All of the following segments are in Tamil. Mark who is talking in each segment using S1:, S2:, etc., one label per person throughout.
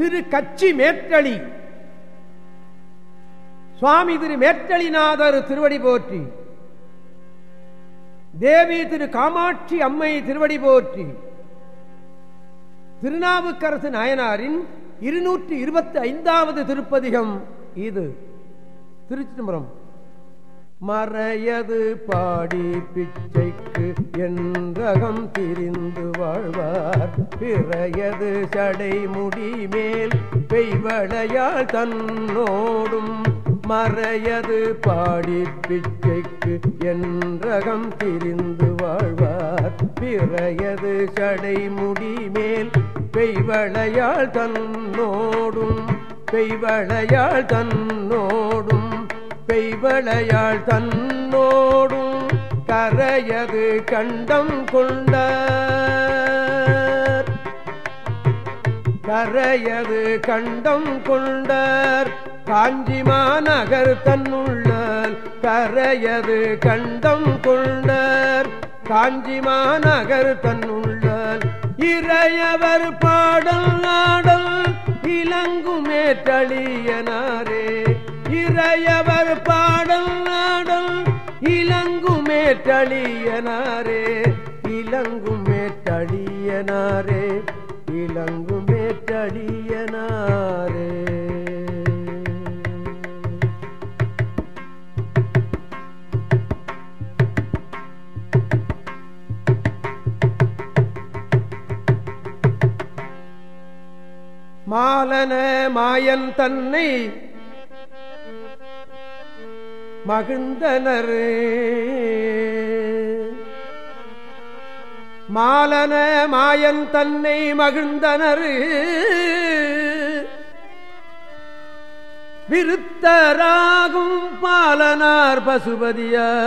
S1: திரு கச்சி மேற்றளி. சுவாமி திரு மேற்றளிநாதர் திருவடி போற்றி. தேவி திரு காமாட்சி அம்மை திருவடி போற்றி. திருநாவுக்கரசு நாயனாரின் இருநூற்றி இருபத்தி ஐந்தாவது திருப்பதிகம் இது. திருச்சிதம்பரம் மறையது பாடி பிச்சைக்கு என்றகம் திரிந்து வாழ்வார். பிறையது சடைமுடி மேல் பெய்வளையால் தன்னோடும் மறையது பாடி பிச்சைக்கு என்றகம் திரிந்து வாழ்வார். பிறையது சடைமுடி மேல் பெய்வளையால் தன்னோடும் பெய்வளையால் தன்னோடும் பெய்வளையாள் தன்னோடும் கரையது கண்டம் கொண்ட கரையது கண்டம் கொண்டார். காஞ்சிமாநகர் தன்னுள்ள கரையது கண்டம் கொண்டார். காஞ்சிமாநகர் தன்னுள்ள இறையவர் பாடல் நாடல் இலங்குமே தளியனாரே இறையவர் பாடல் நாடல் இளங்குமேற்றளியனாரே இளங்குமேற்றளியனாரே இளங்குமேற்றளியனாரே மாலன மாயன் தன்னை மகிழ்ந்தனர். மாலன மாயன் தன்னை மகிழ்ந்தனர். விருத்தராகும் பாலனார் பசுபதியார்.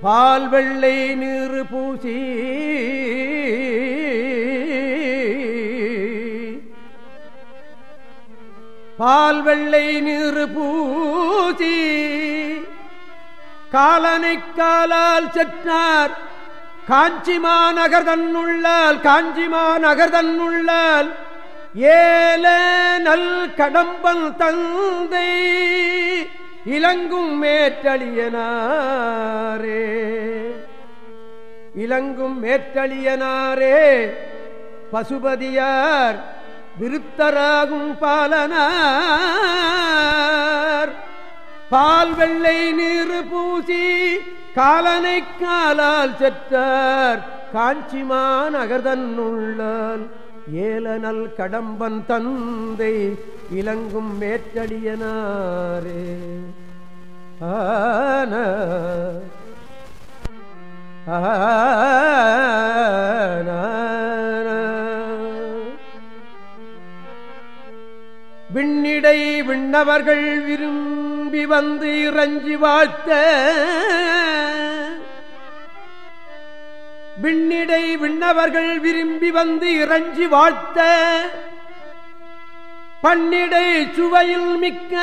S1: பால் வெள்ளை நீர் பூசி பால் வெள்ளை நீர் பூசி காலனை காலால் செற்றார் காஞ்சிமா நகர் தன்னுள்ளால் காஞ்சிமா நகர் தன்னுள்ளால் ஏல நல் கடம்பல் தந்தை இலங்கும் மேற்றளியனாரே இலங்கும் மேற்றளியனாரே பசுபதியார் விருத்தராகும் பாலனார். பால் வெள்ளை நீர் பூசி காலனை காலால் செற்றார் காஞ்சிமான் அகர்தன்னுள்ளால் ஏலனல் கடம்பன் தந்தை இலங்கும் மேற்றடியனாரே. ஆன. விண்ணிடை விண்ணவர்கள் விரும்பி வந்து இறஞ்சி வாழ்த்த. விண்ணிடை விண்ணவர்கள் விரும்பி வந்து இறஞ்சி வாழ்த்த. பன்னிடை சுவையில் மிக்க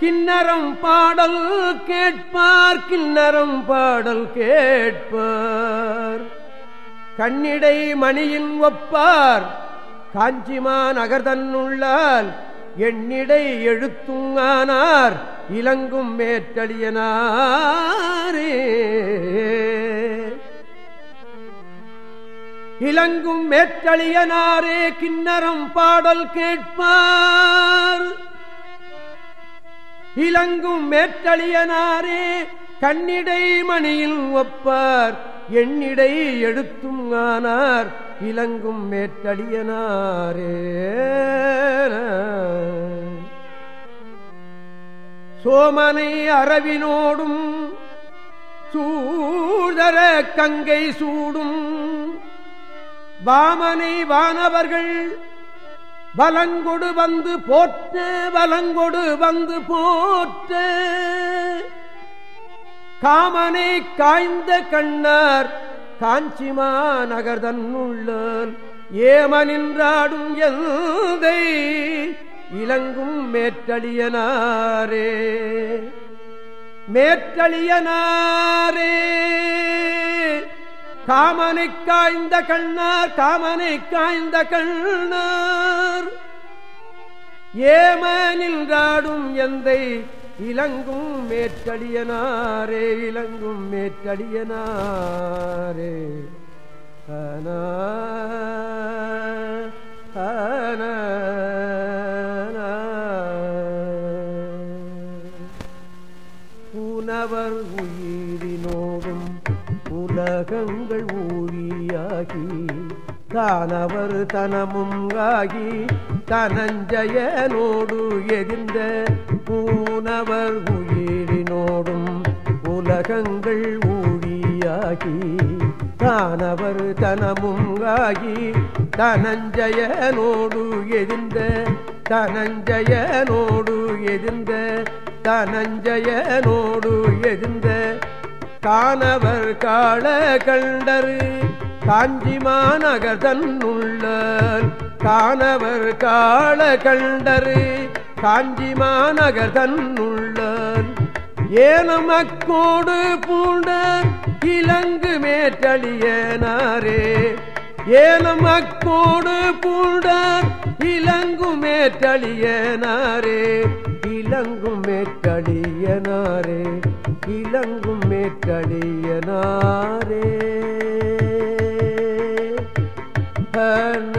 S1: கிண்ணறம் பாடல் கேட்பார் கிண்ணறம் பாடல் கேட்பார். கண்ணிடை மணியின் ஒப்பார் காஞ்சிமா நகர்தன்னுள்ளால் எண்ணிடை எழுத்துங்கானார். இலங்கும் மேற்றடியனாரே இலங்கும் மேற்றளியனாரே கிண்ணறம் பாடல் கேட்பார். இலங்கும் மேற்றளியனாரே கண்ணிடை மணியில் ஒப்பார். எண்ணிடை எழுத்தும் ஆனார். இலங்கும் மேற்றடியனாரே சோமனை அரவினோடும் சூதர கங்கை சூடும் வாமனை வானவர்கள் வலங்கொடு வந்து போற்ற வலங்கொடு வந்து போற்ற. காமனை காய்ந்த கண்ணார் காஞ்சிமா நகர் தன்னுள்ளால் ஏமனின்றாடும் எந்தை இலங்கும் மேற்றளியனாரே. மேற்றளியனாரே. காமனை காய்ந்த கண்ணார் காமனை காய்ந்த கண்ணார். ஏம நின்றாடும் எந்தை இளங்கும் மேற்றடியனாரே இளங்கும் மேற்றடியனாரே. ஆனா பூனவர் உயிரினோடும் உலகங்கள் ஊழியாகி தானவர் தனமும் ஆகி தனஞ்சயனோடு எதிர்ந்த பூனவர் உயிரினோடும் உலகங்கள் ஊழியாகி தானவர் தனமும் ஆகி தனஞ்சயனோடு எதிர்ந்த தனஞ்சயனோடு எதிர்ந்த தனஞ்சயனோடு எதிர்ந்த காணவர் கால கண்டரு காஞ்சி மாநகர் தன்னுள்ள காணவர் கால கண்டரு காஞ்சி மாநகர் தன்னுள்ள ஏனமக்கோடு பூண்ட இலங்கு மேற்றழியனாரே ஏனம் இலங்கு பூண்டார் இலங்கும் மேற்றழியனாரே இலங்கும் மேற்றழியனாரே ஹன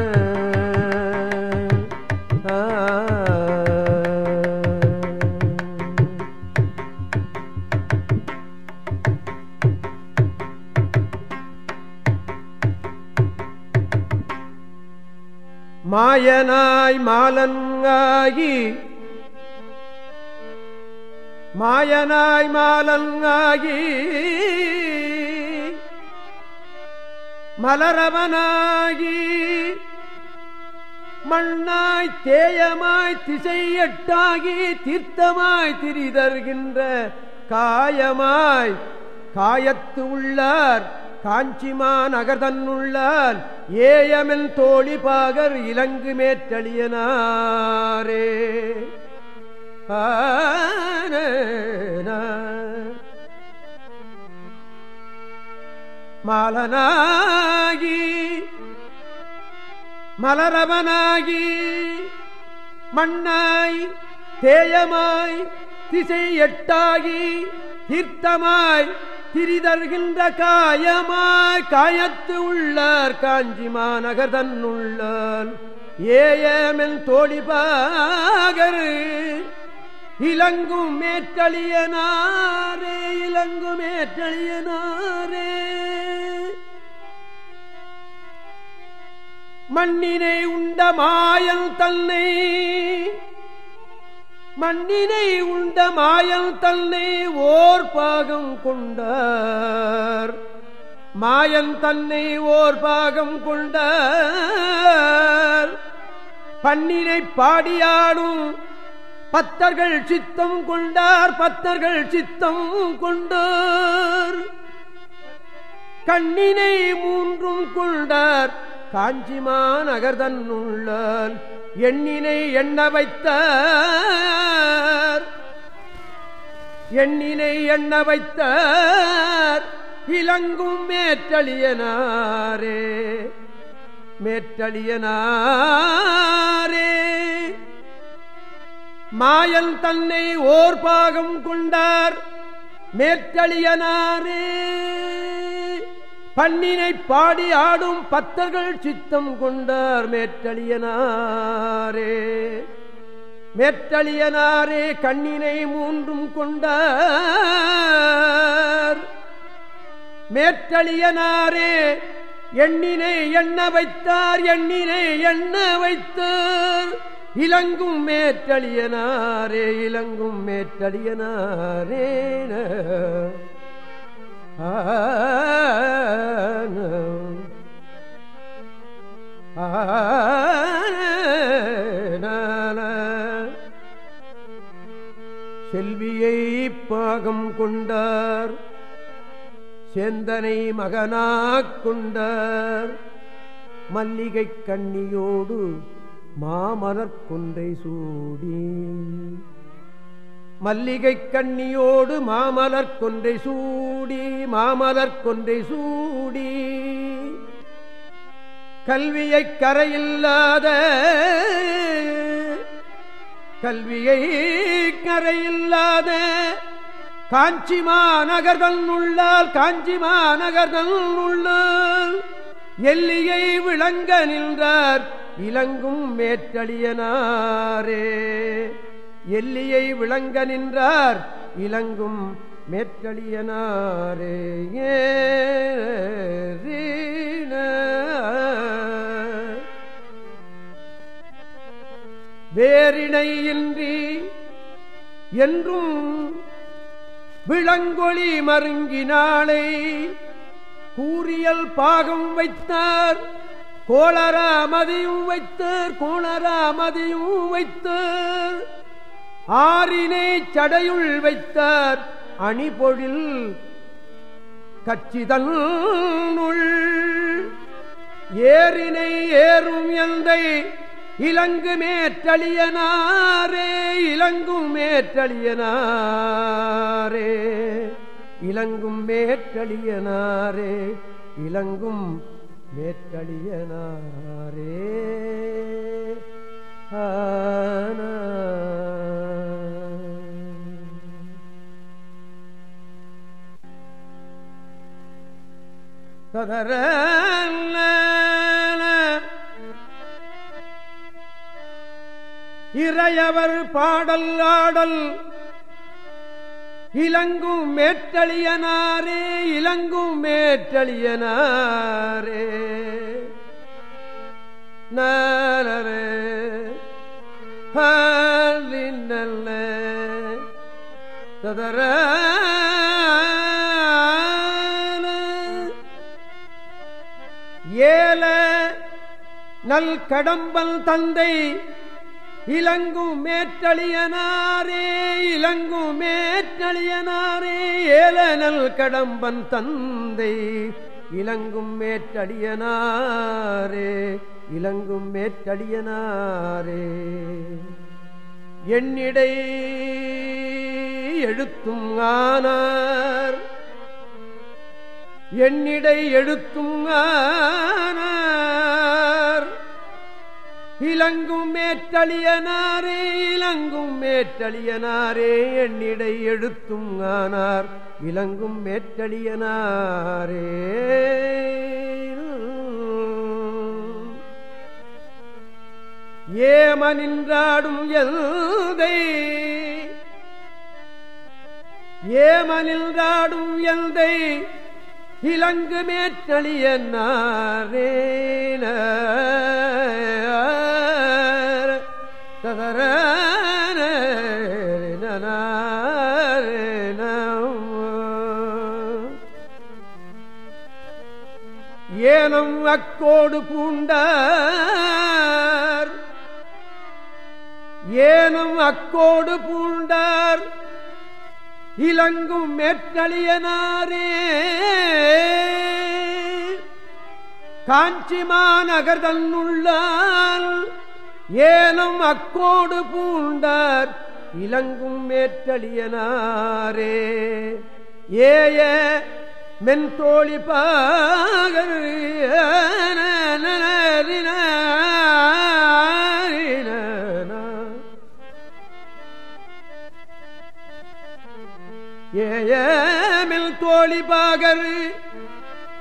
S1: மாயனாய் மாலங்காகி மாயனாய் மாலங்காகி மலரவனாகி மண்ணாய் தேயமாய் திசையட்டாகி தீர்த்தமாய் திரிதர்கின்ற காயமாய் காயத்து உள்ளார். காஞ்சிமா நகர்தன்னுள்ளால் ஏயமென் தோழி பாகர் இலங்கு மேற்றழியனாரே மாலனாகி மலரவனாகி மண்ணாய் தேயமாய் திசை எட்டாகி தீர்த்தமாய் திரிதர்கின்ற காயமாய் காயத்து உள்ளார் காஞ்சி மாநகர் தன்னுள்ளால் ஏயமென் தோழிபாகர் இலங்கும் மேற்றழியனாரே இலங்கும் மேற்றழியனாரே மண்ணினை உண்ட மாயல் தன்னை மண்ணினை உண்ட மாயம் தன்னை ஓர் பாகம் கொண்டார். மாயன் தன்னை ஓர் பாகம் கொண்டார். பண்ணினை பாடியாடும் பத்தர்கள் சித்தம் கொண்டார் பத்தர்கள் சித்தம் கொண்டார். கண்ணினை மூன்றும் கொண்டார். காஞ்சிமா நகர்தன்னுள்ளால் எண்ணினை எண்ண வைத்த எண்ணினை எண்ண வைத்த இலங்கும் மேற்றளியனாரே. மேற்றளியனாரே. மாயன் தன்னை ஓர் பாகம் கொண்டார் மேற்றளியனாரே. பண்ணினை பாடி ஆடும் பத்தர்கள் சித்தம் கொண்டார் மேற்றளியனாரே. மேற்றளியனாரே கண்ணினை மூன்றும் கொண்டார். மேற்றளியனாரே எண்ணினை எண்ண வைத்தார் எண்ணினை எண்ண வைத்தார். இலங்கும் மேற்றளியனாரே இலங்கும் மேற்றழியனாரே செல்வியை பாகம் கொண்டார் செந்தனை மகனாக் கொண்டார் மல்லிகை கண்ணியோடு மாமலர் கொன்றை சூடி மல்லிகை கண்ணியோடு மாமலர் கொன்றை சூடி மாமலர் கொன்றை சூடி. கல்வியை கரையில்லாத கல்வியை கரையில்லாத காஞ்சி மாநகர்தல் உள்ளால் காஞ்சி மாநகர்தல் உள்ளால் எல்லியை விளங்க நின்றார் இலங்கும் மேற்றளியனாரே எல்லியை விளங்க நின்றார் இலங்கும் மேற்கழியனாரே வேறிணையின்றி என்றும் விளங்கொழி மருங்கினாளை கூறியல் பாகம் வைத்தார் கோளராமதியும் வைத்தார் கோளராமதியும் வைத்தார். ஆறினை சடையுள் வைத்தார் அணிபொழில் கச்சிதல் ஏறினை ஏறும் எந்தை இலங்கு மேற்றளியனாரே இலங்கும் மேற்றளியனாரே இலங்கும் மேற்றளியனாரே இலங்கும் மேற்றளியனாரே ஆன ததர இறையவர் பாடல் ஆடல். இலங்கும் மேற்றளியனாரே இலங்கும் மேற்றளியனாரே. நரே நல்ல ததர ஏல நல் கடம்பல் தந்தை இலங்கும் மேற்றளியனாரே இலங்கும் மேற்றளியனாரே ஏலனல் கடம்பன் தந்தை இலங்கும் மேற்றடியனாரே இலங்கும் மேற்றடியனாரே. என்னிடை எழுத்தும் ஆனார் என்னிடை எழுத்தும் இலங்கும் மேற்றளியனாரே இலங்கும் மேற்றளியனாரே என்னிடை எழுத்தும் ஆனார். இலங்கும் மேற்றளியனாரே ஏம நின்றாடும் எந்தை ஏம நின்றாடும் எந்தை இலங்கு மேற்றளியனாரேன ததர ஏனம் அக்கோடு பூண்டார் ஏனம் அக்கோடு பூண்டார் இலங்கும் மேற்றளியனாரே காஞ்சிமாநகர் தன்னுள்ளால் ஏனும் அக்கோடு பூண்டார் இலங்கும் மேற்றளியனாரே ஏய மென்தோழி பாகர் ஏமில் தோழி பாகர்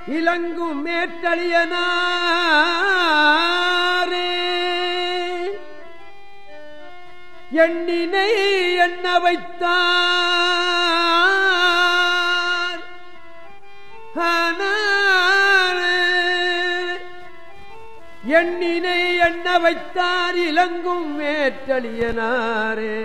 S1: இலங்கும் மேற்றளியனாரே எண்ணினை எண்ண வைத்தார். எண்ணினை எண்ண வைத்தார் இலங்கும் மேற்றளியனாரே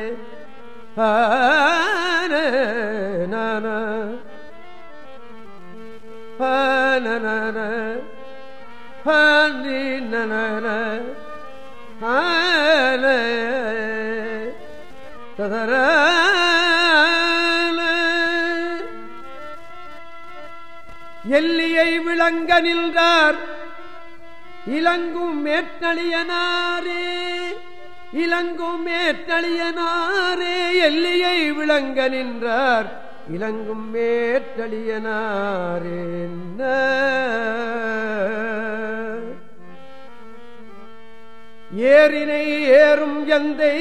S1: ததர எல்லியை விளங்க நின்றார் இலங்கும் மேற்றளியனாரே இலங்கும் மேற்றளியனாரே எல்லையை விளங்க நின்றார். இலங்கும் மேற்றளியனாரே ஏறினை ஏறும் எந்தை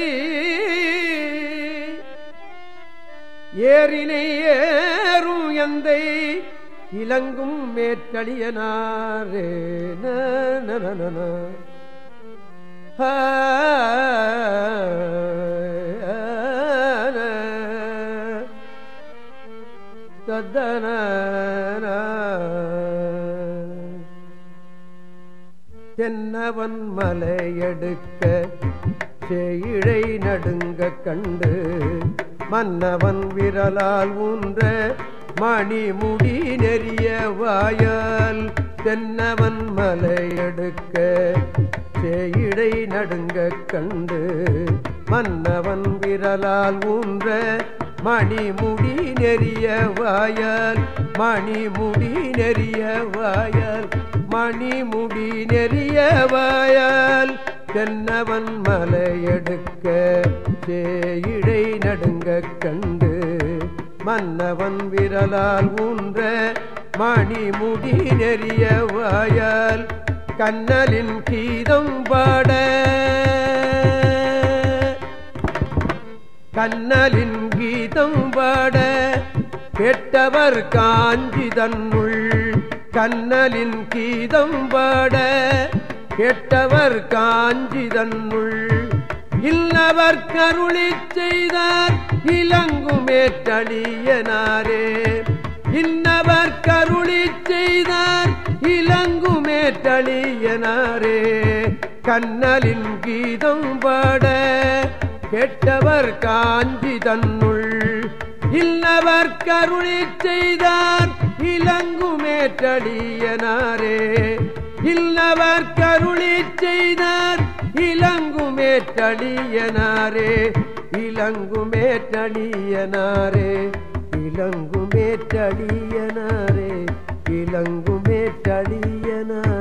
S1: ஏறினை ஏறும் எந்தை இலங்கும் மேற்றளியனாரே நன தென்னவன் மலையெடுக்க செய்ழை நடுங்க கண்டு மன்னவன் விரலால் ஊன்ற மணிமுடி நெறிய வாயால் தென்னவன் மலையெடுக்க சேயிடை நடுங்க கண்டு மன்னவன் விரலால் ஊன்ற மணிமுடி நெறிய வாயால் மணிமுடி நெறிய வாயால் மணிமுடி நெறிய வயல் தென்னவன் மலையெடுக்க சேயிடை நடுங்க கண்டு மன்னவன் விரலால் ஊன்ற மணிமுடி நெறிய வயல் கண்ணலின் கீதம் பாட. கண்ணலின் கீதம் பாட. கெட்டவர் காஞ்சி தன்னுள் கண்ணலின் கீதம் பட கெட்டவர் காஞ்சிதன்னுள் இல்லவர் கருளி செய்தார் இளங்குமேற்றணியனாரே இன்னவர் கருளி செய்தார் இளங்குமேற்றணியனாரே கண்ணலின் கீதம் பட கெட்டவர் காஞ்சி தன்னுள் இல்லவர் கருளி செய்தார் இளங்குமேற்றடியனாரே இல்லவர் கருளி செய்தார் இளங்குமேற்றடியனாரே இளங்குமேற்றடியனாரே இளங்குமேற்றடியனாரே இளங்குமேற்றடியனாரே